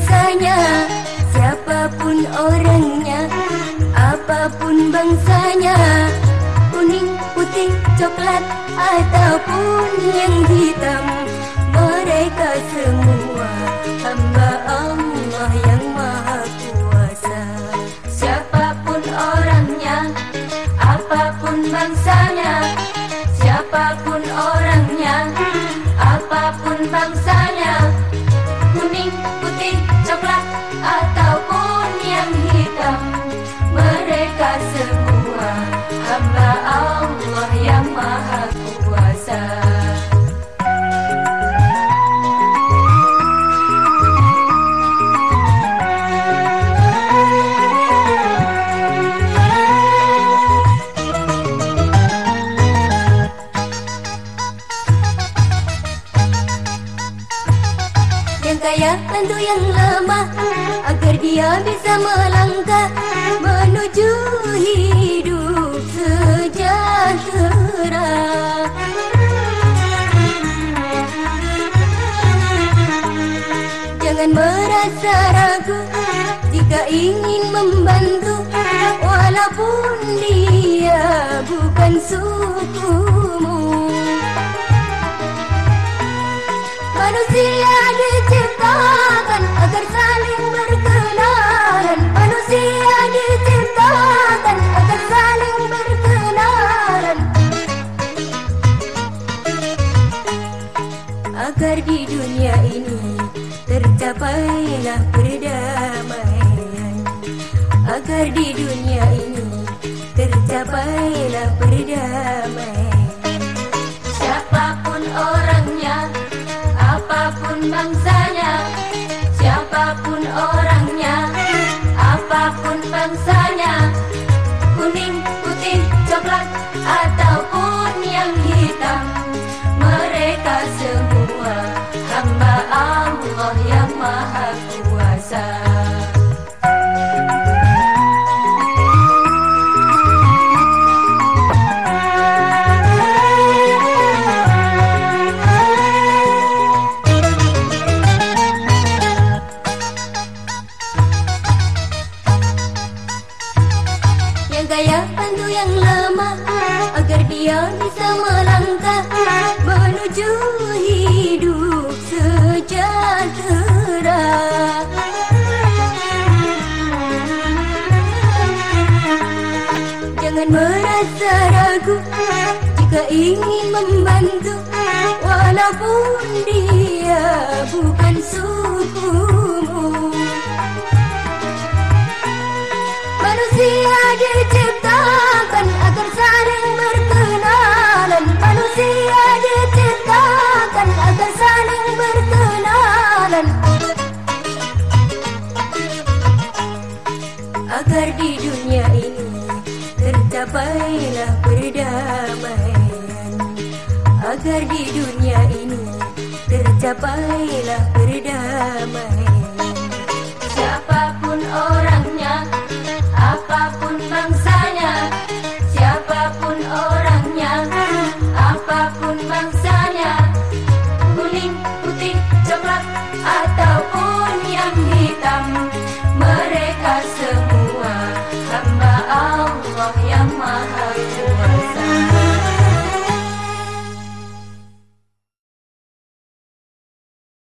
bangsanya Siapapun orangnya Apapun bangsanya Kuning, putih, coklat Ataupun yang hitam Mereka semua Hamba Allah yang maha kuasa. Siapapun orangnya Apapun bangsanya Siapapun orangnya Apapun bangsanya hitam Yang kaya tentu yang lemah Agar dia bisa melangkah Menuju hidup sejahtera. Jangan merasa ragu Jika ingin membantu Walaupun dia bukan sukumu Agar di dunia ini tercapailah perdamaian. Agar di dunia ini tercapailah perdamaian. Siapapun orangnya apapun bangsanya siapapun orangnya apapun bangsanya kuning Agar dia bisa melangkah Menuju hidup sejahtera. Jangan merasa ragu Jika ingin membantu Walaupun dia bukan sukumu. Manusia diciptakan Agar di dunia ini tercapailah perdamaian. Agar di dunia ini tercapailah perdamaian